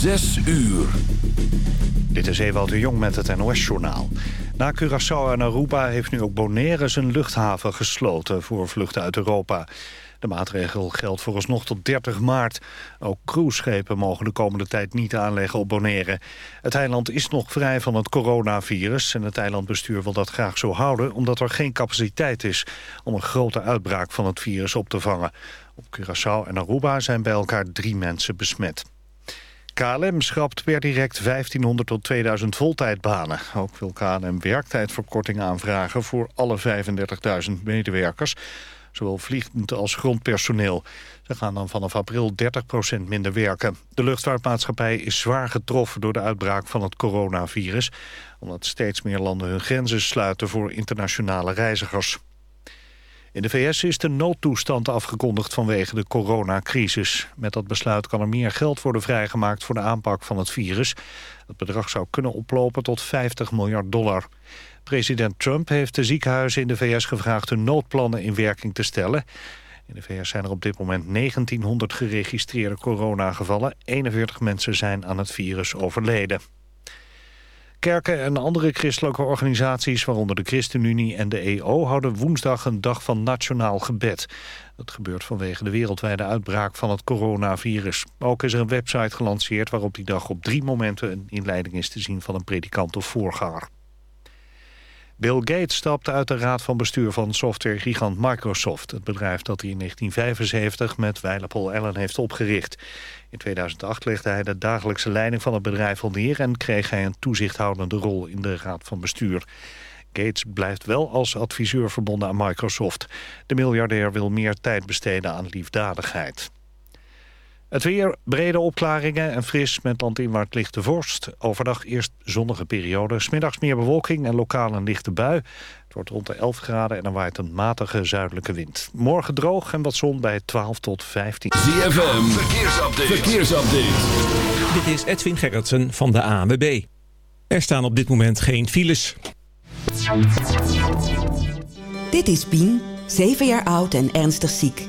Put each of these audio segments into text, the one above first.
Zes uur. Dit is Ewout de Jong met het NOS-journaal. Na Curaçao en Aruba heeft nu ook Bonaire zijn luchthaven gesloten voor vluchten uit Europa. De maatregel geldt vooralsnog tot 30 maart. Ook cruiseschepen mogen de komende tijd niet aanleggen op Bonaire. Het eiland is nog vrij van het coronavirus... en het eilandbestuur wil dat graag zo houden... omdat er geen capaciteit is om een grote uitbraak van het virus op te vangen. Op Curaçao en Aruba zijn bij elkaar drie mensen besmet. KLM schrapt per direct 1500 tot 2000 voltijdbanen. Ook wil KLM werktijdverkorting aanvragen voor alle 35.000 medewerkers zowel vliegend als grondpersoneel. Ze gaan dan vanaf april 30% minder werken. De luchtvaartmaatschappij is zwaar getroffen door de uitbraak van het coronavirus... omdat steeds meer landen hun grenzen sluiten voor internationale reizigers. In de VS is de noodtoestand afgekondigd vanwege de coronacrisis. Met dat besluit kan er meer geld worden vrijgemaakt voor de aanpak van het virus. Het bedrag zou kunnen oplopen tot 50 miljard dollar. President Trump heeft de ziekenhuizen in de VS gevraagd hun noodplannen in werking te stellen. In de VS zijn er op dit moment 1900 geregistreerde coronagevallen. 41 mensen zijn aan het virus overleden. Kerken en andere christelijke organisaties, waaronder de ChristenUnie en de EO... houden woensdag een dag van nationaal gebed. Dat gebeurt vanwege de wereldwijde uitbraak van het coronavirus. Ook is er een website gelanceerd waarop die dag op drie momenten... een inleiding is te zien van een predikant of voorganger. Bill Gates stapte uit de raad van bestuur van softwaregigant Microsoft. Het bedrijf dat hij in 1975 met wijle Paul Allen heeft opgericht. In 2008 legde hij de dagelijkse leiding van het bedrijf al neer... en kreeg hij een toezichthoudende rol in de raad van bestuur. Gates blijft wel als adviseur verbonden aan Microsoft. De miljardair wil meer tijd besteden aan liefdadigheid. Het weer, brede opklaringen en fris met landinwaarts lichte vorst. Overdag eerst zonnige periode, smiddags meer bewolking en lokaal een lichte bui. Het wordt rond de 11 graden en dan waait een matige zuidelijke wind. Morgen droog en wat zon bij 12 tot 15. ZFM, verkeersupdate. verkeersupdate. Dit is Edwin Gerritsen van de ANWB. Er staan op dit moment geen files. Dit is Pien, 7 jaar oud en ernstig ziek.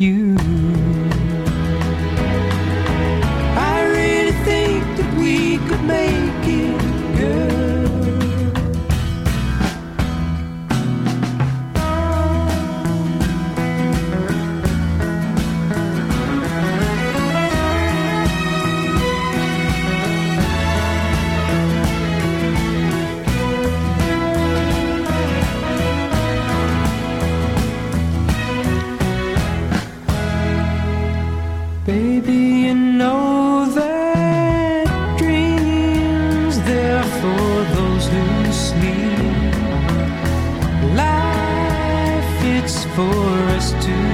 you. For us to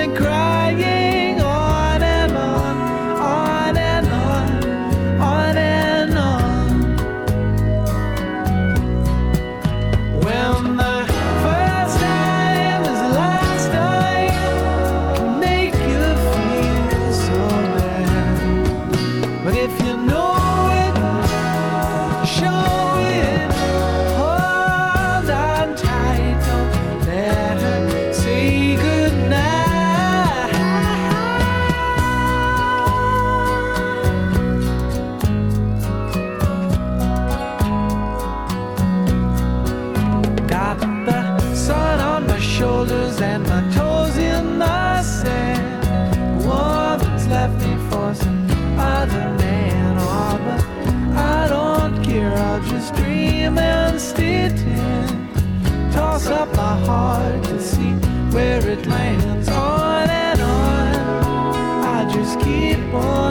more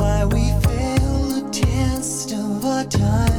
why we fail the test of our time.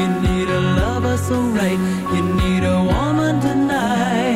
You need a lover so right. You need a woman tonight.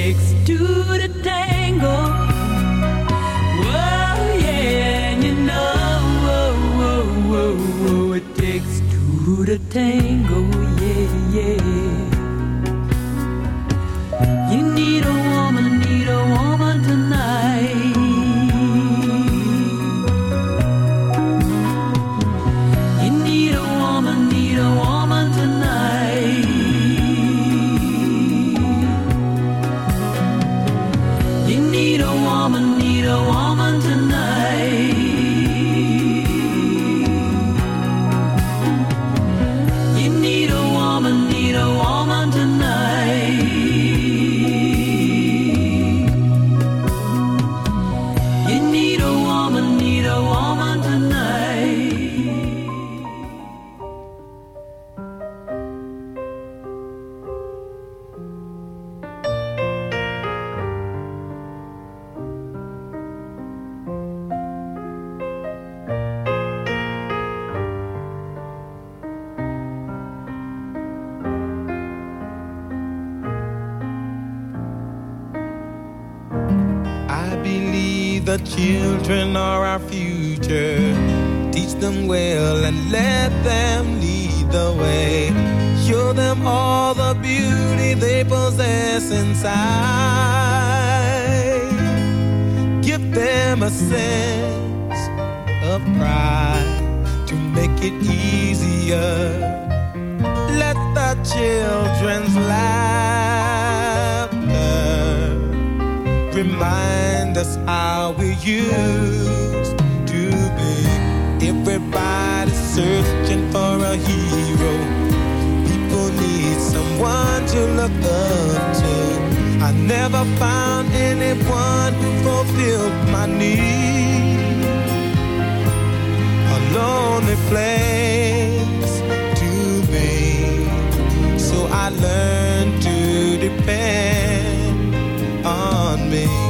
takes two to tango. Oh yeah, and you know, whoa, whoa, whoa, whoa, it takes two to tango, yeah, yeah. You need a never found anyone who fulfilled my need. A lonely place to be. So I learned to depend on me.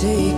Take